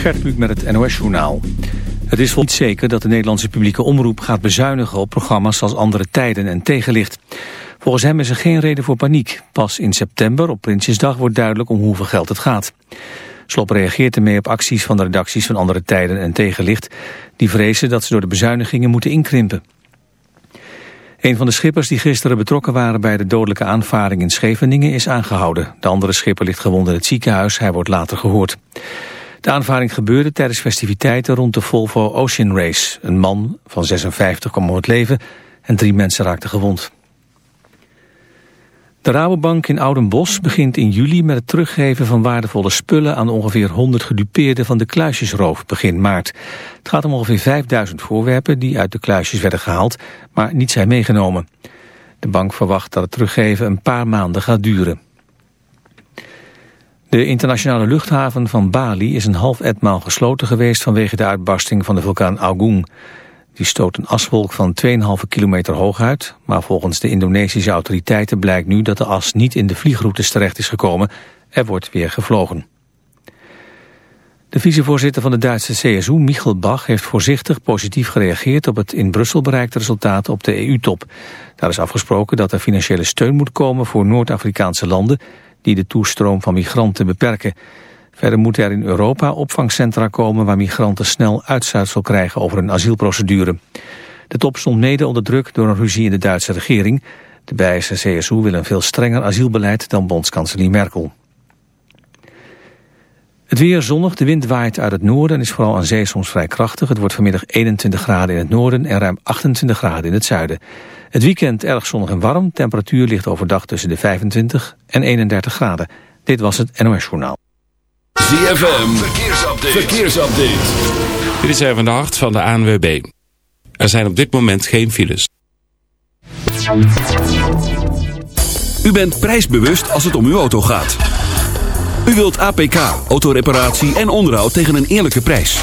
Gert met het NOS-journaal. Het is niet zeker dat de Nederlandse publieke omroep gaat bezuinigen op programma's als Andere Tijden en Tegenlicht. Volgens hem is er geen reden voor paniek. Pas in september, op Prinsjesdag, wordt duidelijk om hoeveel geld het gaat. Slop reageert ermee op acties van de redacties van Andere Tijden en Tegenlicht. Die vrezen dat ze door de bezuinigingen moeten inkrimpen. Een van de schippers die gisteren betrokken waren bij de dodelijke aanvaring in Scheveningen is aangehouden. De andere schipper ligt gewond in het ziekenhuis, hij wordt later gehoord. De aanvaring gebeurde tijdens festiviteiten rond de Volvo Ocean Race. Een man van 56 kwam om het leven en drie mensen raakten gewond. De Rabobank in Oudenbos begint in juli met het teruggeven van waardevolle spullen aan ongeveer 100 gedupeerden van de kluisjesroof begin maart. Het gaat om ongeveer 5000 voorwerpen die uit de kluisjes werden gehaald, maar niet zijn meegenomen. De bank verwacht dat het teruggeven een paar maanden gaat duren. De internationale luchthaven van Bali is een half etmaal gesloten geweest vanwege de uitbarsting van de vulkaan Agung. Die stoot een aswolk van 2,5 kilometer hoog uit, maar volgens de Indonesische autoriteiten blijkt nu dat de as niet in de vliegroutes terecht is gekomen. Er wordt weer gevlogen. De vicevoorzitter van de Duitse CSU, Michel Bach, heeft voorzichtig positief gereageerd op het in Brussel bereikte resultaat op de EU-top. Daar is afgesproken dat er financiële steun moet komen voor Noord-Afrikaanse landen die de toestroom van migranten beperken. Verder moeten er in Europa opvangcentra komen waar migranten snel uitzuitsel krijgen over een asielprocedure. De top stond mede onder druk door een ruzie in de Duitse regering. De Bijse CSU wil een veel strenger asielbeleid dan bondskanselier Merkel. Het weer zonnig, de wind waait uit het noorden en is vooral aan zee soms vrij krachtig. Het wordt vanmiddag 21 graden in het noorden en ruim 28 graden in het zuiden. Het weekend erg zonnig en warm, temperatuur ligt overdag tussen de 25 en 31 graden. Dit was het NOS Journaal. ZFM, verkeersupdate. verkeersupdate. Dit is even de hart van de ANWB. Er zijn op dit moment geen files. U bent prijsbewust als het om uw auto gaat. U wilt APK, autoreparatie en onderhoud tegen een eerlijke prijs.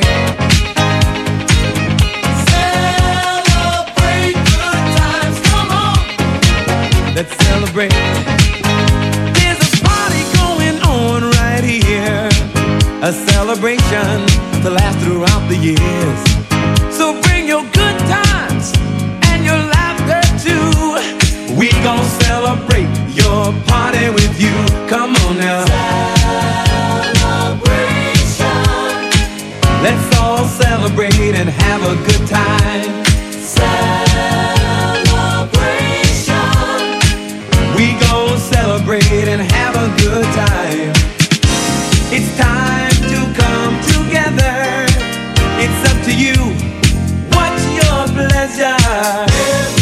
celebrate. Good times, come on. Let's celebrate. There's a party going on right here, a celebration to last throughout the years. So bring your good times and your laughter too. We gon' celebrate your party with you. Come on now. all celebrate and have a good time. Celebration. We gon' celebrate and have a good time. It's time to come together. It's up to you. What's your pleasure?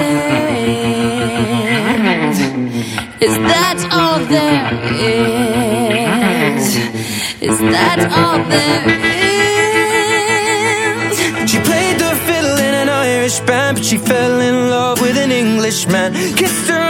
is? Is that all there is? Is that all there is? She played the fiddle in an Irish band, but she fell in love with an Englishman. Kissed her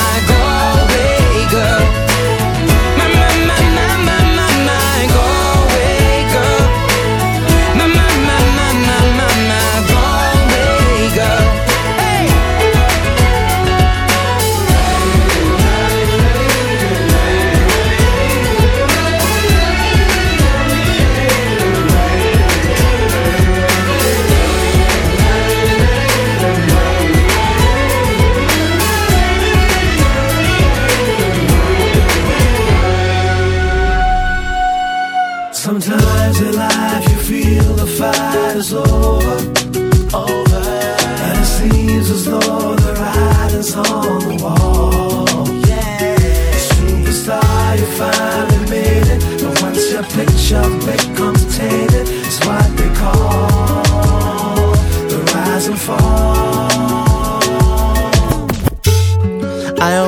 Galway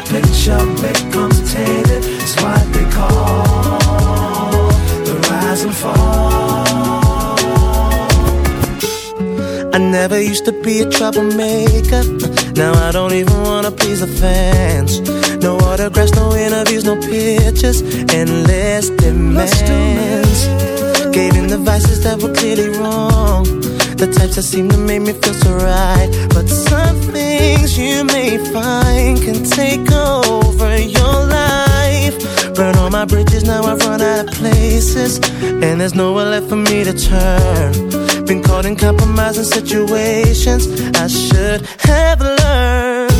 picture becomes tainted, it's what they call the rise and fall. I never used to be a troublemaker. Now I don't even wanna please the fans. No autographs, no interviews, no pictures, endless demands. Gave in the vices that were clearly wrong. The types that seem to make me feel so right. But some things you may find can take over your life. Burn all my bridges, now I've run out of places. And there's nowhere left for me to turn. Been caught in compromising situations I should have learned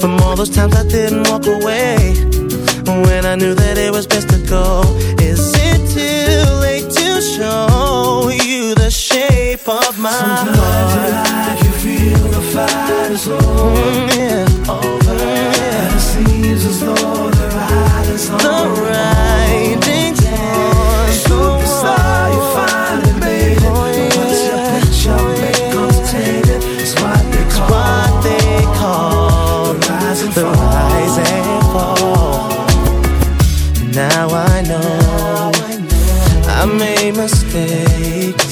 From all those times I didn't walk away When I knew that it was best to go of my Sometimes heart? life you feel the fight is over, Mm, yeah. over, and it seems as though the writing's on The writing's on Superstar, you finally made it. But once your picture becomes tainted, it's what they call, what they call the rise and the fall. rise and fall. Now I know I made mistakes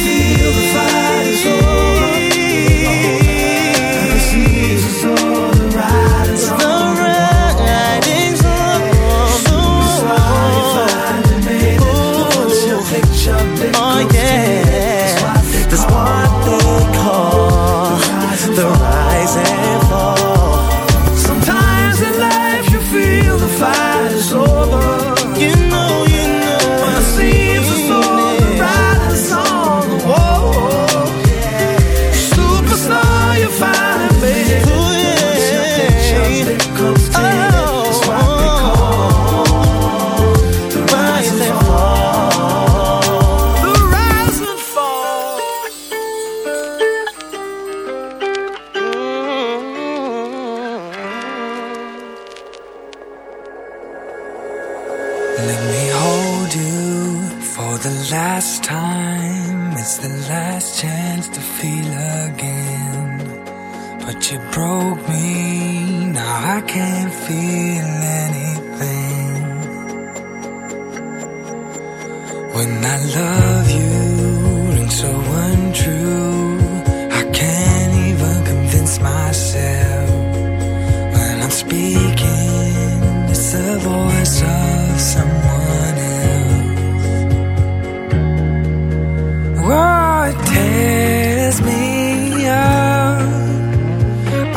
This one.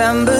September.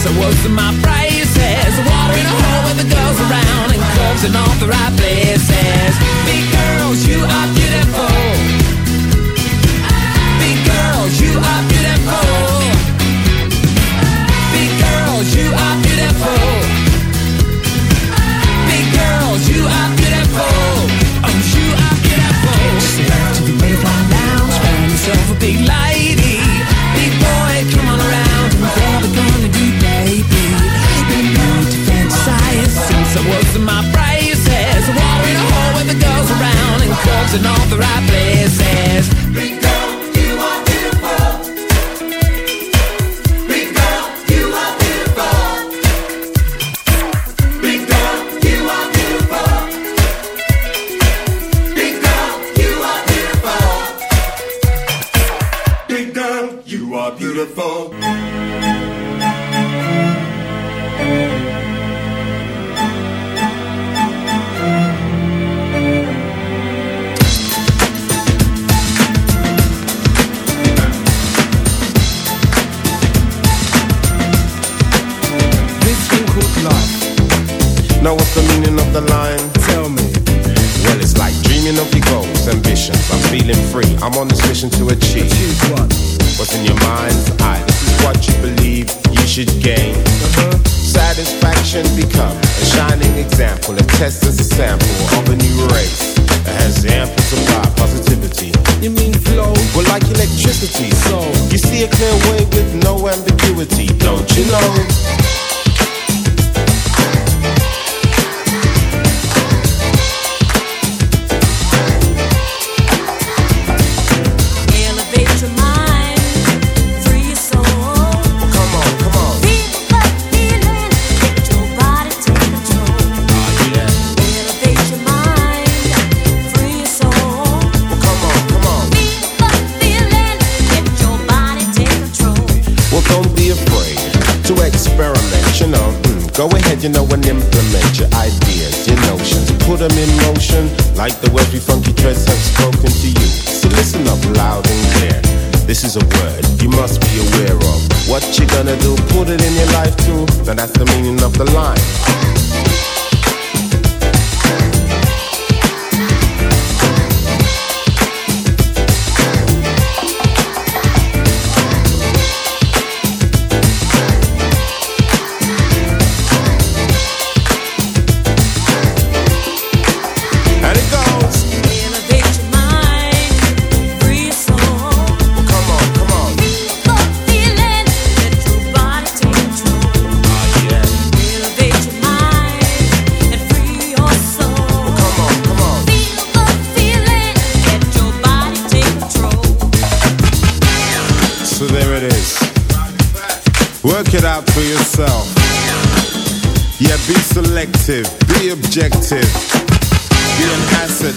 So what's my prices? Water in a hole with the girls around and curves in all the right places. Big girls, you are. and all the right places. life too, now that's the meaning of the line.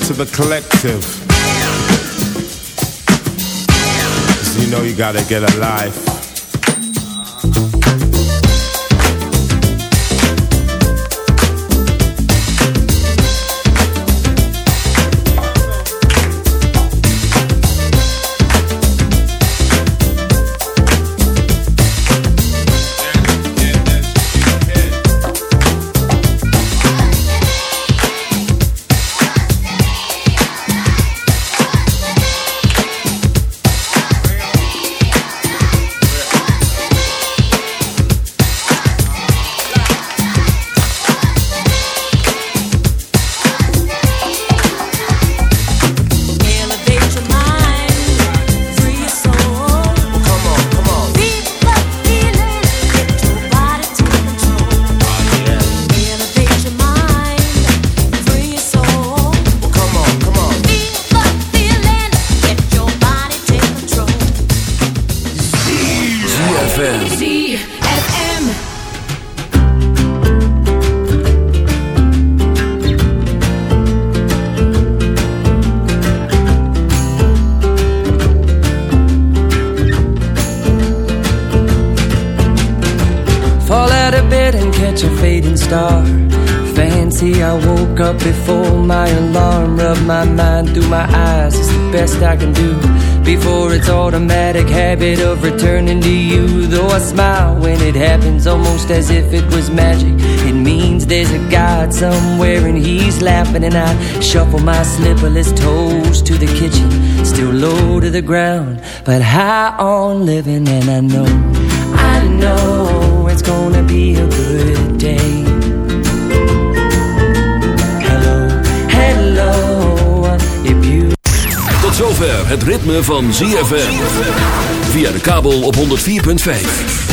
to the collective. Cause you know you gotta get a life. And I shuffle my slipperless toes to the kitchen. Still low to the ground, but high on living. And I know, I know it's gonna be a good day. Hello, hello, if you. Tot zover het ritme van ZFM. Via de kabel op 104.5.